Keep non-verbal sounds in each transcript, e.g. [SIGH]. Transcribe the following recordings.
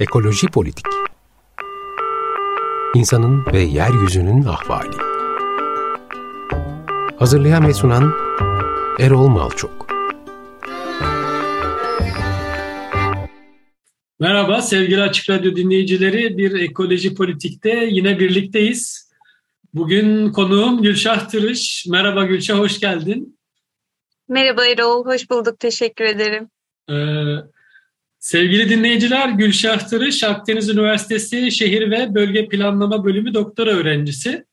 Ekoloji Politik İnsanın ve Yeryüzünün Ahvali Hazırlayan ve sunan Erol Malçok Merhaba sevgili Açık Radyo dinleyicileri. Bir Ekoloji Politik'te yine birlikteyiz. Bugün konuğum Gülşah Tırış. Merhaba Gülşah, hoş geldin. Merhaba Erol, hoş bulduk. Teşekkür ederim. Ee, sevgili dinleyiciler, Gülşah Tırış, Akdeniz Üniversitesi Şehir ve Bölge Planlama Bölümü doktora öğrencisi.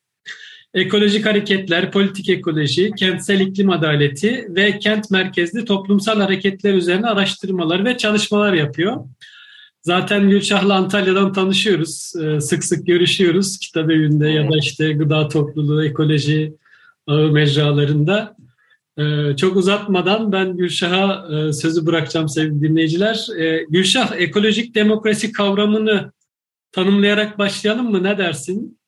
Ekolojik hareketler, politik ekoloji, kentsel iklim adaleti ve kent merkezli toplumsal hareketler üzerine araştırmalar ve çalışmalar yapıyor. Zaten Gülşah'la Antalya'dan tanışıyoruz. Ee, sık sık görüşüyoruz. Kitap evinde ya da işte gıda topluluğu, ekoloji ağı mecralarında. Ee, çok uzatmadan ben Gülşah'a e, sözü bırakacağım sevgili dinleyiciler. Ee, Gülşah, ekolojik demokrasi kavramını tanımlayarak başlayalım mı? Ne dersin?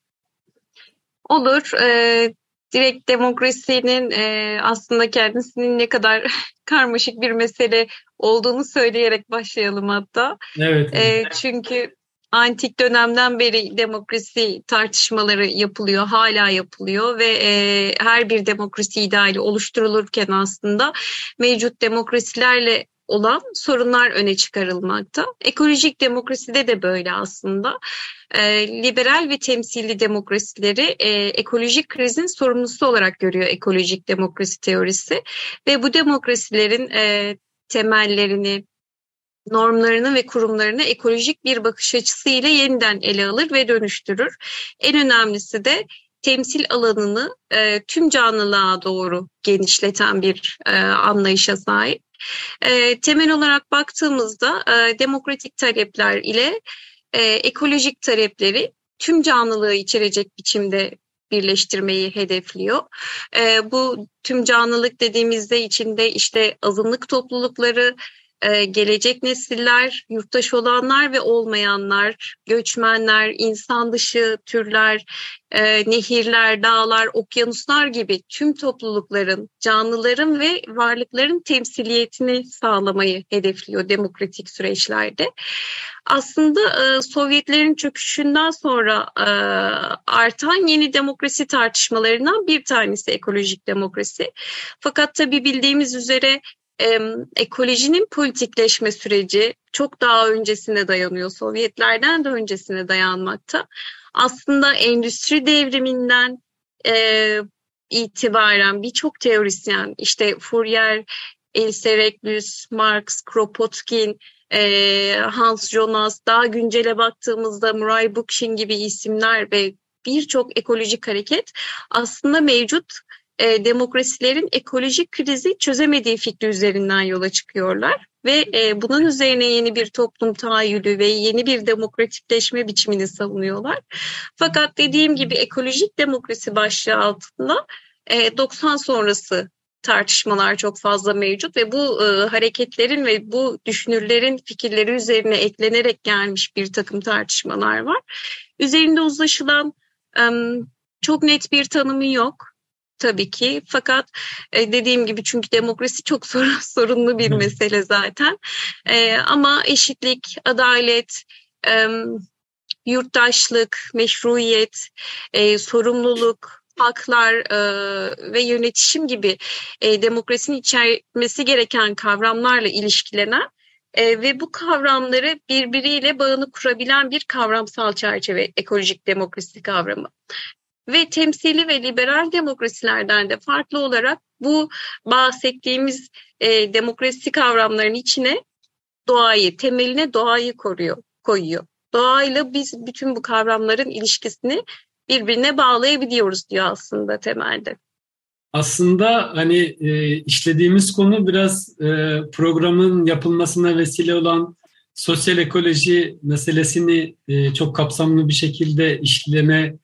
Olur. Ee, direkt demokrasinin e, aslında kendisinin ne kadar [LAUGHS] karmaşık bir mesele olduğunu söyleyerek başlayalım hatta. Evet. E, çünkü antik dönemden beri demokrasi tartışmaları yapılıyor, hala yapılıyor ve e, her bir demokrasi ideali oluşturulurken aslında mevcut demokrasilerle olan sorunlar öne çıkarılmakta. Ekolojik demokraside de böyle aslında. E, liberal ve temsilli demokrasileri e, ekolojik krizin sorumlusu olarak görüyor ekolojik demokrasi teorisi ve bu demokrasilerin e, temellerini, normlarını ve kurumlarını ekolojik bir bakış açısıyla yeniden ele alır ve dönüştürür. En önemlisi de temsil alanını e, tüm canlılığa doğru genişleten bir e, anlayışa sahip. E, temel olarak baktığımızda e, demokratik talepler ile e, ekolojik talepleri tüm canlılığı içerecek biçimde birleştirmeyi hedefliyor. E, bu tüm canlılık dediğimizde içinde işte azınlık toplulukları, e, gelecek nesiller, yurttaş olanlar ve olmayanlar, göçmenler, insan dışı türler, e, nehirler, dağlar, okyanuslar gibi tüm toplulukların, canlıların ve varlıkların temsiliyetini sağlamayı hedefliyor demokratik süreçlerde. Aslında e, Sovyetlerin çöküşünden sonra artan yeni demokrasi tartışmalarından bir tanesi ekolojik demokrasi. Fakat tabii bildiğimiz üzere e, ekolojinin politikleşme süreci çok daha öncesine dayanıyor. Sovyetlerden de öncesine dayanmakta. Aslında endüstri devriminden e, itibaren birçok teorisyen işte Fourier, Else Reclus, Marx, Kropotkin, e, Hans Jonas, daha güncele baktığımızda Murray Bookchin gibi isimler ve birçok ekolojik hareket aslında mevcut e, demokrasilerin ekolojik krizi çözemediği fikri üzerinden yola çıkıyorlar ve e, bunun üzerine yeni bir toplum tahayyülü ve yeni bir demokratikleşme biçimini savunuyorlar. Fakat dediğim gibi ekolojik demokrasi başlığı altında e, 90 sonrası tartışmalar çok fazla mevcut ve bu e, hareketlerin ve bu düşünürlerin fikirleri üzerine eklenerek gelmiş bir takım tartışmalar var. Üzerinde uzlaşılan e, çok net bir tanımı yok tabii ki. Fakat e, dediğim gibi çünkü demokrasi çok [LAUGHS] sorun, sorunlu bir mesele zaten. E, ama eşitlik, adalet, e, yurttaşlık, meşruiyet, e, sorumluluk, haklar e, ve yönetişim gibi e, demokrasinin içermesi gereken kavramlarla ilişkilenen e, ve bu kavramları birbiriyle bağını kurabilen bir kavramsal çerçeve ekolojik demokrasi kavramı ve temsili ve liberal demokrasilerden de farklı olarak bu bahsettiğimiz e, demokrasi kavramlarının içine doğayı, temeline doğayı koruyor, koyuyor. Doğayla biz bütün bu kavramların ilişkisini birbirine bağlayabiliyoruz diyor aslında temelde. Aslında hani e, işlediğimiz konu biraz e, programın yapılmasına vesile olan sosyal ekoloji meselesini e, çok kapsamlı bir şekilde işleme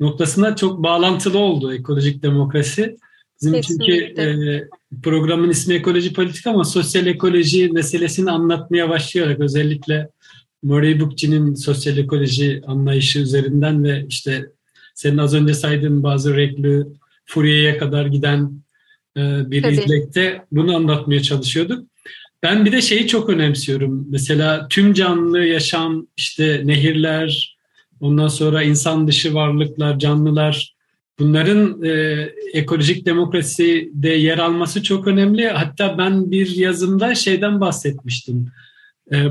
noktasına çok bağlantılı oldu ekolojik demokrasi. Bizim Kesinlikle. çünkü e, programın ismi ekoloji politik ama sosyal ekoloji meselesini anlatmaya başlayarak özellikle Murray Bookchin'in sosyal ekoloji anlayışı üzerinden ve işte senin az önce saydığın bazı reglü Fourier'e kadar giden e, bir Tabii. izlekte bunu anlatmaya çalışıyorduk. Ben bir de şeyi çok önemsiyorum. Mesela tüm canlı yaşam, işte nehirler, ondan sonra insan dışı varlıklar, canlılar bunların e, ekolojik demokraside yer alması çok önemli. Hatta ben bir yazımda şeyden bahsetmiştim. E,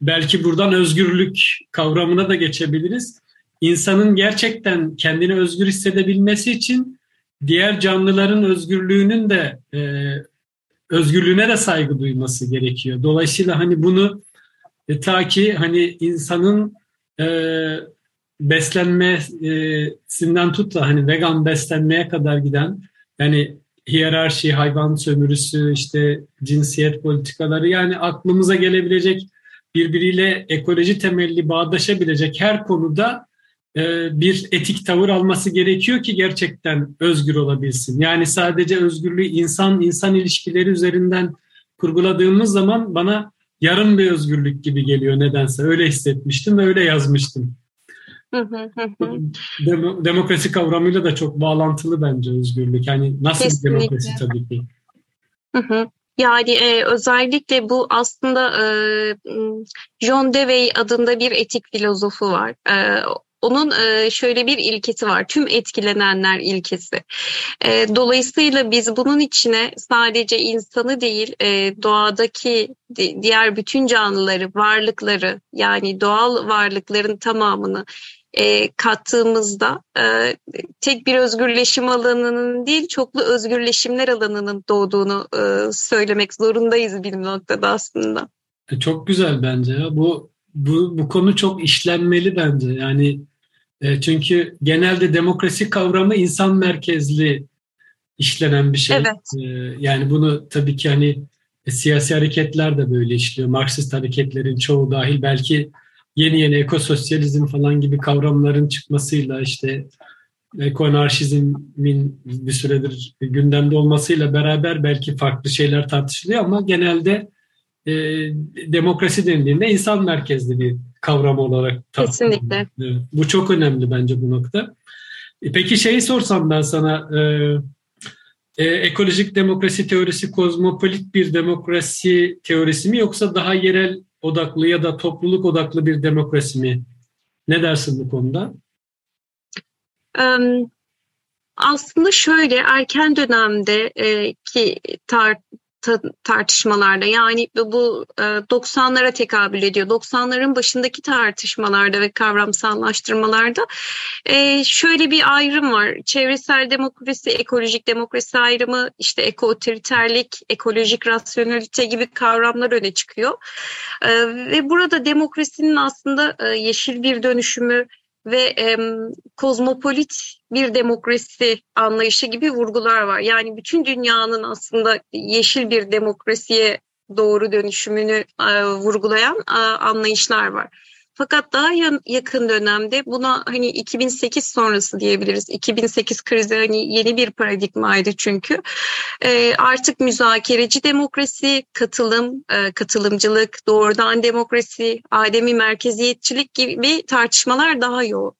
belki buradan özgürlük kavramına da geçebiliriz. İnsanın gerçekten kendini özgür hissedebilmesi için diğer canlıların özgürlüğünün de e, özgürlüğüne de saygı duyması gerekiyor. Dolayısıyla hani bunu e, ta ki hani insanın e, beslenmesinden tut da hani vegan beslenmeye kadar giden yani hiyerarşi, hayvan sömürüsü, işte cinsiyet politikaları yani aklımıza gelebilecek birbiriyle ekoloji temelli bağdaşabilecek her konuda e, bir etik tavır alması gerekiyor ki gerçekten özgür olabilsin. Yani sadece özgürlüğü insan insan ilişkileri üzerinden kurguladığımız zaman bana yarım bir özgürlük gibi geliyor nedense. Öyle hissetmiştim ve öyle yazmıştım. Dem- demokrasi kavramıyla da çok bağlantılı bence özgürlük. Yani nasıl Kesinlikle. demokrasi tabii ki. Yani e, özellikle bu aslında e, John Dewey adında bir etik filozofu var. E, onun e, şöyle bir ilkesi var. Tüm etkilenenler ilkesi. E, dolayısıyla biz bunun içine sadece insanı değil e, doğadaki diğer bütün canlıları, varlıkları yani doğal varlıkların tamamını kattığımızda tek bir özgürleşim alanının değil çoklu özgürleşimler alanının doğduğunu söylemek zorundayız bir noktada aslında. Çok güzel bence ya. Bu bu, bu konu çok işlenmeli bence. Yani e, çünkü genelde demokrasi kavramı insan merkezli işlenen bir şey. Evet. E, yani bunu tabii ki hani e, siyasi hareketler de böyle işliyor. Marksist hareketlerin çoğu dahil belki yeni yeni ekososyalizm falan gibi kavramların çıkmasıyla işte ekoanarşizmin bir süredir gündemde olmasıyla beraber belki farklı şeyler tartışılıyor ama genelde e, demokrasi denildiğinde insan merkezli bir kavram olarak Kesinlikle. Evet, bu çok önemli bence bu nokta. E, peki şeyi sorsam ben sana e, e, ekolojik demokrasi teorisi kozmopolit bir demokrasi teorisi mi yoksa daha yerel odaklı ya da topluluk odaklı bir demokrasi mi? Ne dersin bu konuda? Um, aslında şöyle erken dönemde e, ki tar tartışmalarda yani bu 90'lara e, tekabül ediyor. 90'ların başındaki tartışmalarda ve kavramsallaştırmalarda e, şöyle bir ayrım var. Çevresel demokrasi, ekolojik demokrasi ayrımı, işte ekootoriterlik, ekolojik rasyonelite gibi kavramlar öne çıkıyor. E, ve burada demokrasinin aslında yeşil bir dönüşümü, ve e, kozmopolit bir demokrasi anlayışı gibi vurgular var. Yani bütün dünyanın aslında yeşil bir demokrasiye doğru dönüşümünü e, vurgulayan e, anlayışlar var. Fakat daha yakın dönemde buna hani 2008 sonrası diyebiliriz. 2008 krizi hani yeni bir paradigmaydı çünkü. E, artık müzakereci demokrasi, katılım, e, katılımcılık, doğrudan demokrasi, ademi merkeziyetçilik gibi tartışmalar daha yoğun.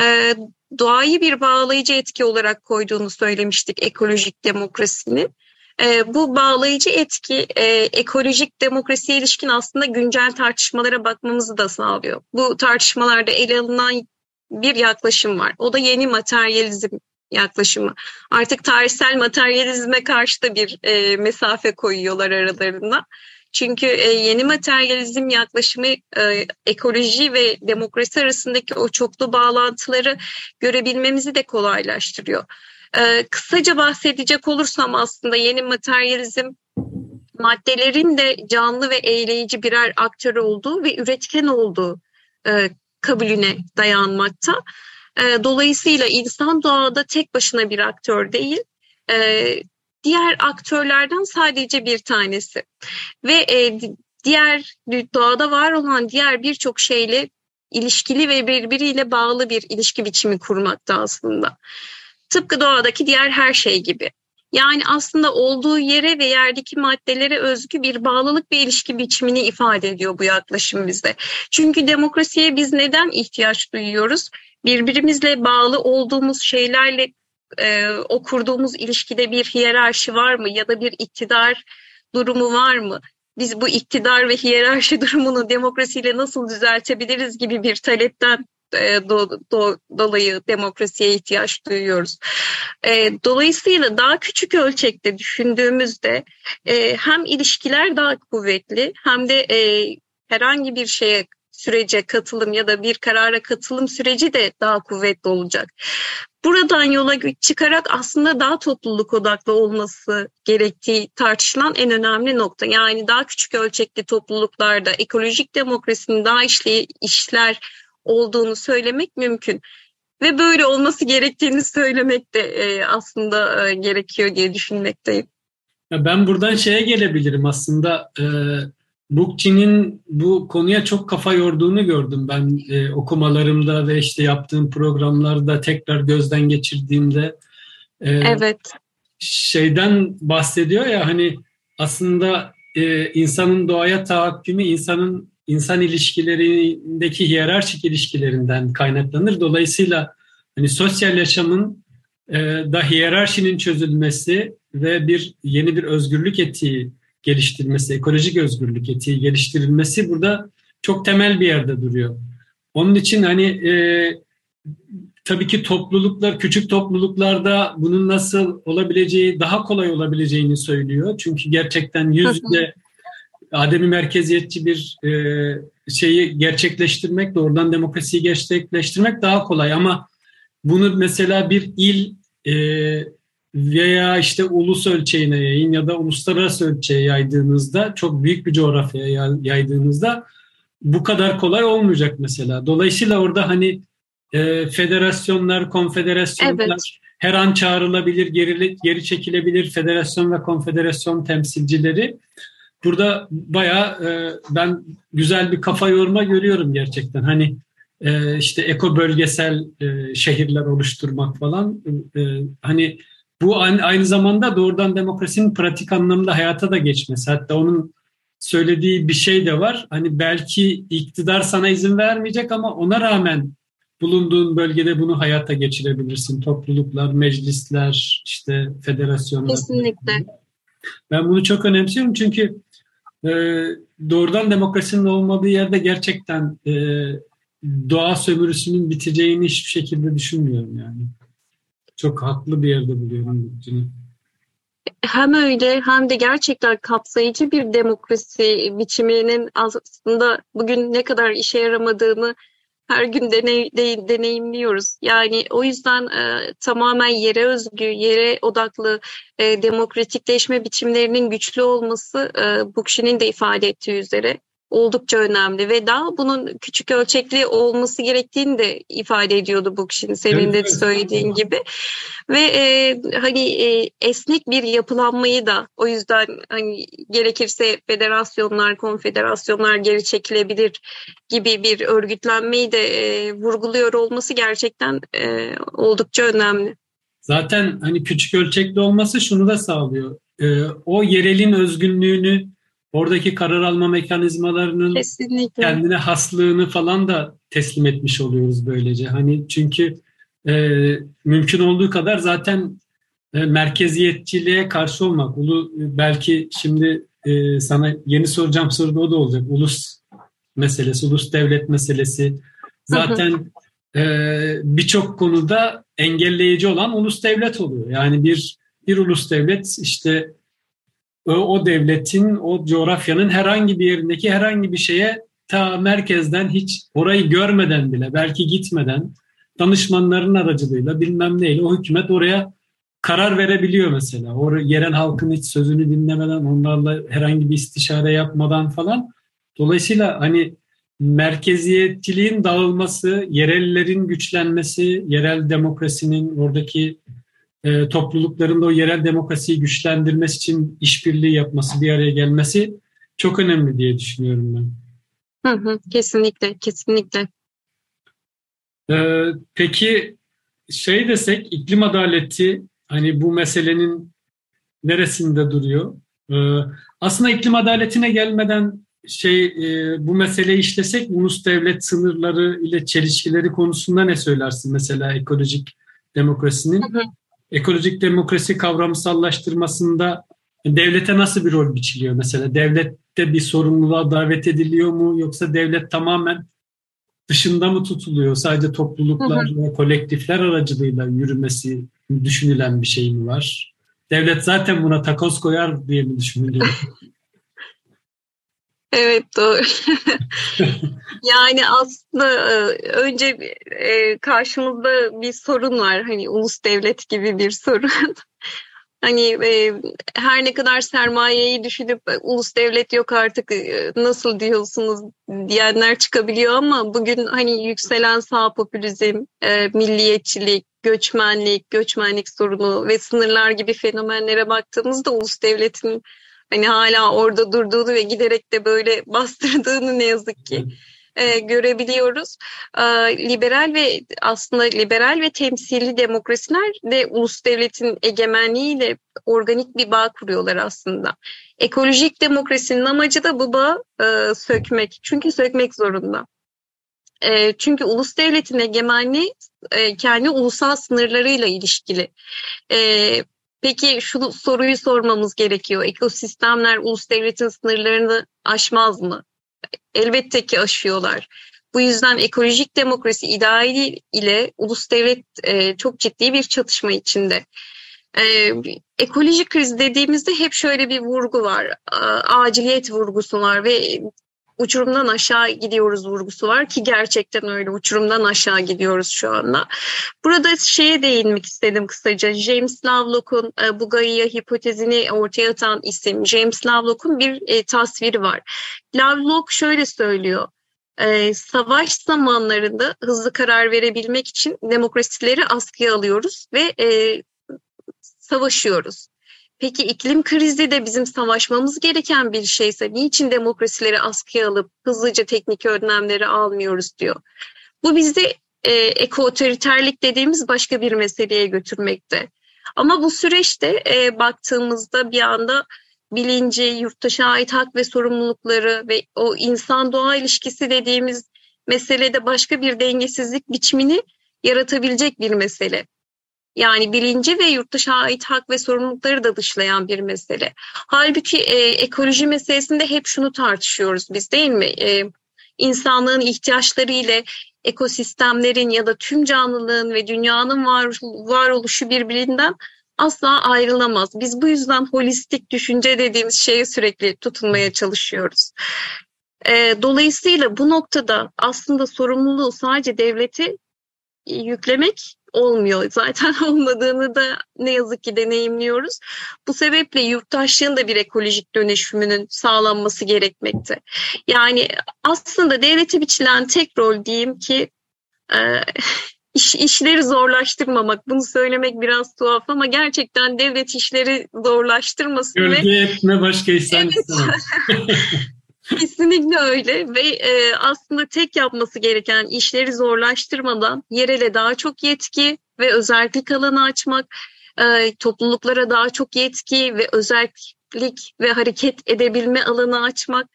E, doğayı bir bağlayıcı etki olarak koyduğunu söylemiştik ekolojik demokrasinin. E, bu bağlayıcı etki e, ekolojik demokrasiye ilişkin aslında güncel tartışmalara bakmamızı da sağlıyor. Bu tartışmalarda ele alınan bir yaklaşım var. O da yeni materyalizm yaklaşımı. Artık tarihsel materyalizme karşı da bir e, mesafe koyuyorlar aralarında. Çünkü e, yeni materyalizm yaklaşımı ekoloji ve demokrasi arasındaki o çoklu bağlantıları görebilmemizi de kolaylaştırıyor. Ee, kısaca bahsedecek olursam aslında yeni materyalizm maddelerin de canlı ve eyleyici birer aktör olduğu ve üretken olduğu e, kabulüne dayanmakta. E, dolayısıyla insan doğada tek başına bir aktör değil, e, diğer aktörlerden sadece bir tanesi. Ve e, diğer doğada var olan diğer birçok şeyle ilişkili ve birbiriyle bağlı bir ilişki biçimi kurmakta aslında. Tıpkı doğadaki diğer her şey gibi. Yani aslında olduğu yere ve yerdeki maddelere özgü bir bağlılık ve ilişki biçimini ifade ediyor bu yaklaşım bizde. Çünkü demokrasiye biz neden ihtiyaç duyuyoruz? Birbirimizle bağlı olduğumuz şeylerle e, o ilişkide bir hiyerarşi var mı ya da bir iktidar durumu var mı? biz bu iktidar ve hiyerarşi [LAUGHS] durumunu demokrasiyle nasıl düzeltebiliriz gibi bir talepten e, do, do, dolayı demokrasiye ihtiyaç duyuyoruz. E, dolayısıyla daha küçük ölçekte düşündüğümüzde e, hem ilişkiler daha kuvvetli hem de e, herhangi bir şeye sürece katılım ya da bir karara katılım süreci de daha kuvvetli olacak. Buradan yola çıkarak aslında daha topluluk odaklı olması gerektiği tartışılan en önemli nokta. Yani daha küçük ölçekli topluluklarda ekolojik demokrasinin daha işli, işler olduğunu söylemek mümkün. Ve böyle olması gerektiğini söylemek de e, aslında e, gerekiyor diye düşünmekteyim. Ben buradan şeye gelebilirim aslında. E, Bookchin'in bu konuya çok kafa yorduğunu gördüm ben e, okumalarımda ve işte yaptığım programlarda tekrar gözden geçirdiğimde. E, evet. Şeyden bahsediyor ya hani aslında e, insanın doğaya tahakkümü insanın insan ilişkilerindeki hiyerarşik ilişkilerinden kaynaklanır. Dolayısıyla hani sosyal yaşamın e, da hiyerarşinin çözülmesi ve bir yeni bir özgürlük etiği geliştirilmesi, ekolojik özgürlük etiği geliştirilmesi burada çok temel bir yerde duruyor. Onun için hani e, tabii ki topluluklar, küçük topluluklarda bunun nasıl olabileceği, daha kolay olabileceğini söylüyor. Çünkü gerçekten yüz yüze ademi merkeziyetçi bir e, şeyi gerçekleştirmek, doğrudan demokrasiyi gerçekleştirmek daha kolay. Ama bunu mesela bir il e, veya işte ulus ölçeğine yayın ya da uluslararası ölçeğe yaydığınızda çok büyük bir coğrafyaya yaydığınızda bu kadar kolay olmayacak mesela. Dolayısıyla orada hani e, federasyonlar, konfederasyonlar evet. her an çağrılabilir, geri, geri çekilebilir federasyon ve konfederasyon temsilcileri. Burada bayağı e, ben güzel bir kafa yorma görüyorum gerçekten. Hani e, işte eko bölgesel e, şehirler oluşturmak falan. E, hani bu aynı zamanda doğrudan demokrasinin pratik anlamda hayata da geçmesi. Hatta onun söylediği bir şey de var. Hani belki iktidar sana izin vermeyecek ama ona rağmen bulunduğun bölgede bunu hayata geçirebilirsin. Topluluklar, meclisler, işte federasyonlar. Kesinlikle. Ben bunu çok önemsiyorum çünkü e, doğrudan demokrasinin olmadığı yerde gerçekten e, doğa sömürüsünün biteceğini hiçbir şekilde düşünmüyorum yani çok haklı bir yerde buluyorum Cüneyt. Hem öyle hem de gerçekten kapsayıcı bir demokrasi biçiminin aslında bugün ne kadar işe yaramadığını her gün deney, de, deneyimliyoruz. Yani o yüzden e, tamamen yere özgü, yere odaklı e, demokratikleşme biçimlerinin güçlü olması e, Bookchin'in de ifade ettiği üzere oldukça önemli ve daha bunun küçük ölçekli olması gerektiğini de ifade ediyordu bu kişinin senin de söylediğin gibi ve e, hani e, esnek bir yapılanmayı da o yüzden hani gerekirse federasyonlar, konfederasyonlar geri çekilebilir gibi bir örgütlenmeyi de e, vurguluyor olması gerçekten e, oldukça önemli. Zaten hani küçük ölçekli olması şunu da sağlıyor. E, o yerelin özgünlüğünü oradaki karar alma mekanizmalarının Kesinlikle. kendine haslığını falan da teslim etmiş oluyoruz böylece. Hani çünkü e, mümkün olduğu kadar zaten e, merkeziyetçiliğe karşı olmak. Ulu belki şimdi e, sana yeni soracağım soru da o da olacak. Ulus meselesi, ulus devlet meselesi. Zaten e, birçok konuda engelleyici olan ulus devlet oluyor. Yani bir bir ulus devlet işte o, devletin, o coğrafyanın herhangi bir yerindeki herhangi bir şeye ta merkezden hiç orayı görmeden bile, belki gitmeden danışmanların aracılığıyla bilmem neyle o hükümet oraya karar verebiliyor mesela. O yerel halkın hiç sözünü dinlemeden, onlarla herhangi bir istişare yapmadan falan. Dolayısıyla hani merkeziyetçiliğin dağılması, yerellerin güçlenmesi, yerel demokrasinin oradaki e, toplulukların da o yerel demokrasiyi güçlendirmesi için işbirliği yapması, bir araya gelmesi çok önemli diye düşünüyorum ben. Hı hı, kesinlikle, kesinlikle. Ee, peki şey desek iklim adaleti hani bu meselenin neresinde duruyor? Ee, aslında iklim adaletine gelmeden şey e, bu meseleyi işlesek ulus devlet sınırları ile çelişkileri konusunda ne söylersin mesela ekolojik demokrasinin? Hı hı ekolojik demokrasi kavramsallaştırmasında devlete nasıl bir rol biçiliyor mesela? Devlet de bir sorumluluğa davet ediliyor mu yoksa devlet tamamen dışında mı tutuluyor? Sadece topluluklar hı hı. ve kolektifler aracılığıyla yürümesi düşünülen bir şey mi var? Devlet zaten buna takoz koyar diye mi düşünülüyor? [LAUGHS] Evet doğru. [LAUGHS] yani aslında e, önce e, karşımızda bir sorun var. Hani ulus devlet gibi bir sorun. [LAUGHS] hani e, her ne kadar sermayeyi düşünüp ulus devlet yok artık nasıl diyorsunuz diyenler çıkabiliyor ama bugün hani yükselen sağ popülizm, milliyetçilik, göçmenlik, göçmenlik sorunu ve sınırlar gibi fenomenlere baktığımızda ulus devletin hani hala orada durduğunu ve giderek de böyle [LAUGHS] bastırdığını ne yazık ki e, görebiliyoruz. E, liberal ve aslında liberal ve temsili demokrasiler de ulus devletin egemenliğiyle organik bir bağ kuruyorlar aslında. Ekolojik demokrasinin amacı da bu bağı e, sökmek. Çünkü sökmek zorunda. E, çünkü ulus devletin egemenliği e, kendi ulusal sınırlarıyla ilişkili. E, Peki şu soruyu sormamız gerekiyor. Ekosistemler ulus devletin sınırlarını aşmaz mı? Elbette ki aşıyorlar. Bu yüzden ekolojik demokrasi ideali ile ulus devlet e, çok ciddi bir çatışma içinde. E, ekolojik kriz dediğimizde hep şöyle bir vurgu var. aciliyet vurgusu var ve uçurumdan aşağı gidiyoruz vurgusu var ki gerçekten öyle uçurumdan aşağı gidiyoruz şu anda. Burada şeye değinmek istedim kısaca. James Lovelock'un e, bu Gaia hipotezini ortaya atan isim James Lovelock'un bir e, tasviri var. Lovelock şöyle söylüyor. E, savaş zamanlarında hızlı karar verebilmek için demokrasileri askıya alıyoruz ve e, savaşıyoruz. Peki iklim krizi de bizim savaşmamız gereken bir şeyse niçin demokrasileri askıya alıp hızlıca teknik önlemleri almıyoruz diyor. Bu bizi e, ekootoriterlik dediğimiz başka bir meseleye götürmekte. Ama bu süreçte e, baktığımızda bir anda bilinci, yurttaşa ait hak ve sorumlulukları ve o insan-doğa ilişkisi dediğimiz meselede başka bir dengesizlik biçimini yaratabilecek bir mesele. Yani bilinci ve yurttaşa ait hak ve sorumlulukları da dışlayan bir mesele. Halbuki e, ekoloji meselesinde hep şunu tartışıyoruz biz değil mi? E, insanlığın ihtiyaçları ile ekosistemlerin ya da tüm canlılığın ve dünyanın var, varoluşu birbirinden asla ayrılamaz. Biz bu yüzden holistik düşünce dediğimiz şeye sürekli tutunmaya çalışıyoruz. E, dolayısıyla bu noktada aslında sorumluluğu sadece devleti yüklemek olmuyor. Zaten [LAUGHS] olmadığını da ne yazık ki deneyimliyoruz. Bu sebeple yurttaşlığın da bir ekolojik dönüşümünün sağlanması gerekmekte. Yani aslında devlete biçilen tek rol diyeyim ki e, [LAUGHS] iş, işleri zorlaştırmamak. Bunu söylemek biraz tuhaf ama gerçekten devlet işleri zorlaştırmasın. Gölge ve... etme başka insan evet. [LAUGHS] Kesinlikle öyle ve e, aslında tek yapması gereken işleri zorlaştırmadan yerele daha çok yetki ve özellik alanı açmak, e, topluluklara daha çok yetki ve özellik ve hareket edebilme alanı açmak.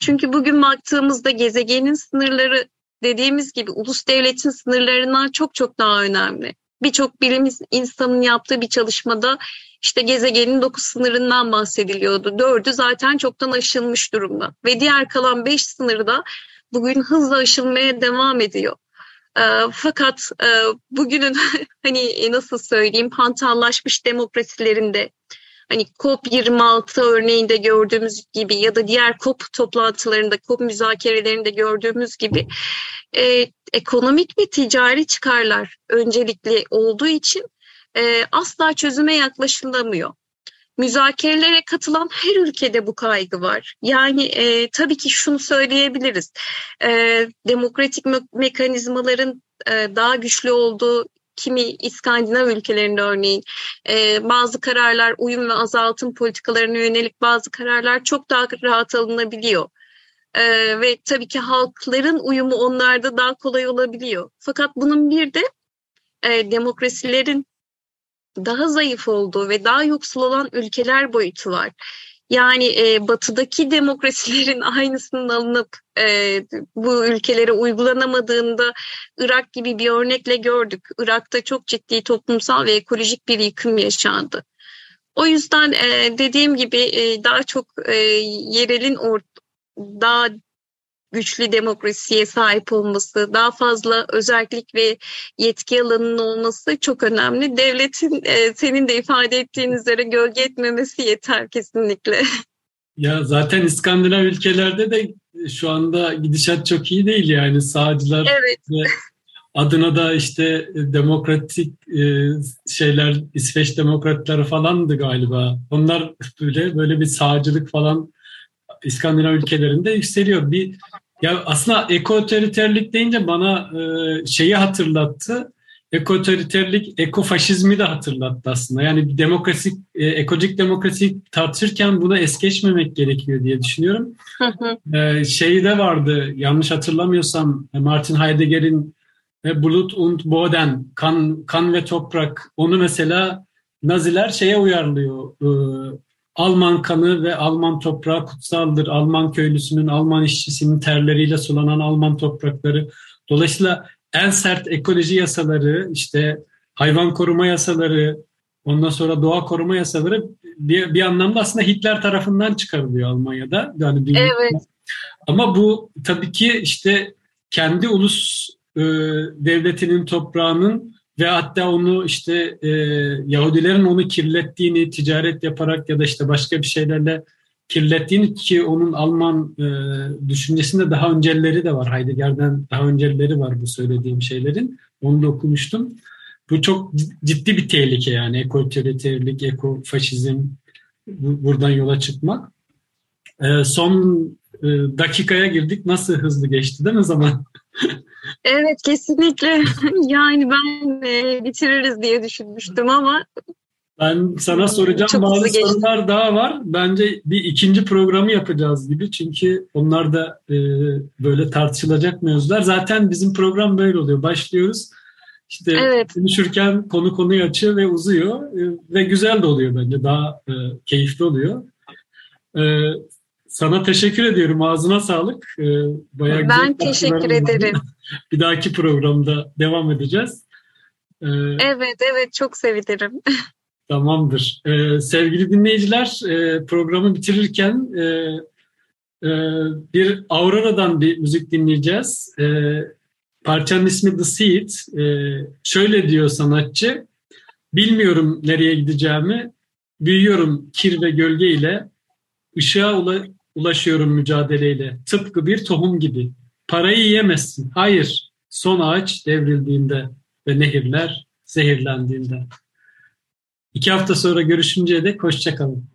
Çünkü bugün baktığımızda gezegenin sınırları dediğimiz gibi ulus devletin sınırlarından çok çok daha önemli. Birçok bilim insanın yaptığı bir çalışmada işte gezegenin dokuz sınırından bahsediliyordu. Dördü zaten çoktan aşılmış durumda. Ve diğer kalan beş sınırı da bugün hızla aşılmaya devam ediyor. E, fakat e, bugünün [LAUGHS] hani nasıl söyleyeyim hantallaşmış demokrasilerinde hani COP26 örneğinde gördüğümüz gibi ya da diğer COP toplantılarında, COP müzakerelerinde gördüğümüz gibi e, ekonomik ve ticari çıkarlar öncelikli olduğu için e, asla çözüme yaklaşılamıyor. Müzakerelere katılan her ülkede bu kaygı var. Yani e, tabii ki şunu söyleyebiliriz. E, demokratik me- mekanizmaların e, daha güçlü olduğu kimi İskandinav ülkelerinde örneğin e, bazı kararlar uyum ve azaltım politikalarına yönelik bazı kararlar çok daha rahat alınabiliyor. E, ve tabii ki halkların uyumu onlarda daha kolay olabiliyor. Fakat bunun bir de e, demokrasilerin daha zayıf olduğu ve daha yoksul olan ülkeler boyutu var. Yani e, batıdaki demokrasilerin [LAUGHS] aynısının alınıp e, bu ülkelere uygulanamadığında Irak gibi bir örnekle gördük. Irak'ta çok ciddi toplumsal ve ekolojik bir yıkım yaşandı. O yüzden e, dediğim gibi e, daha çok e, yerelin or daha güçlü demokrasiye sahip olması, daha fazla özellik ve yetki alanının olması çok önemli. Devletin e, senin de ifade ettiğin üzere gölge etmemesi yeter kesinlikle. Ya zaten İskandinav ülkelerde de şu anda gidişat çok iyi değil yani sağcılar evet. adına da işte demokratik e, şeyler İsveç demokratları falandı galiba. Onlar böyle böyle bir sağcılık falan İskandinav ülkelerinde yükseliyor. Bir ya aslında ekoteriterlik deyince bana e, şeyi hatırlattı. Ekoteriterlik, ekofaşizmi de hatırlattı aslında. Yani demokrasi, e, ekolojik demokrasi tartışırken buna es geçmemek gerekiyor diye düşünüyorum. e, şeyi de vardı, yanlış hatırlamıyorsam Martin Heidegger'in e, Blut und Boden, kan, kan ve toprak. Onu mesela Naziler şeye uyarlıyor. E, Alman kanı ve Alman toprağı kutsaldır. Alman köylüsünün, Alman işçisinin terleriyle sulanan Alman toprakları. Dolayısıyla en sert ekoloji yasaları, işte hayvan koruma yasaları, ondan sonra doğa koruma yasaları bir, bir anlamda aslında Hitler tarafından çıkarılıyor Almanya'da. Yani evet. Ama bu tabii ki işte kendi ulus e, devletinin toprağının ve hatta onu işte e, Yahudilerin onu kirlettiğini ticaret yaparak ya da işte başka bir şeylerle kirlettiğini ki onun Alman e, düşüncesinde daha önceleri de var. Heidegger'den daha önceleri var bu söylediğim şeylerin. Onu da okumuştum. Bu çok ciddi bir tehlike yani ekoteriterlik, ekofaşizm buradan yola çıkmak. E, son e, dakikaya girdik. Nasıl hızlı geçti değil mi zaman? [LAUGHS] Evet kesinlikle. [LAUGHS] yani ben e, bitiririz diye düşünmüştüm ama ben sana soracağım Çok bazı sorular geçti. daha var. Bence bir ikinci programı yapacağız gibi. Çünkü onlar da e, böyle tartışılacak mevzular. Zaten bizim program böyle oluyor. Başlıyoruz. İşte evet. konuşurken konu konuyu açıyor ve uzuyor. E, ve güzel de oluyor bence. Daha e, keyifli oluyor. E, sana teşekkür ediyorum. Ağzına sağlık. Ee, bayağı ben teşekkür ederim. [LAUGHS] bir dahaki programda devam edeceğiz. Ee, evet, evet. Çok sevinirim. [LAUGHS] Tamamdır. Ee, sevgili dinleyiciler, e, programı bitirirken e, e, bir Aurora'dan bir müzik dinleyeceğiz. Parçanın ismi The Seed. Şöyle diyor sanatçı, bilmiyorum nereye gideceğimi, büyüyorum kir ve gölge ile, ışığa ulaşıyorum mücadeleyle. Tıpkı bir tohum gibi. Parayı yiyemezsin. Hayır. Son ağaç devrildiğinde ve nehirler zehirlendiğinde. İki hafta sonra görüşünceye dek hoşçakalın.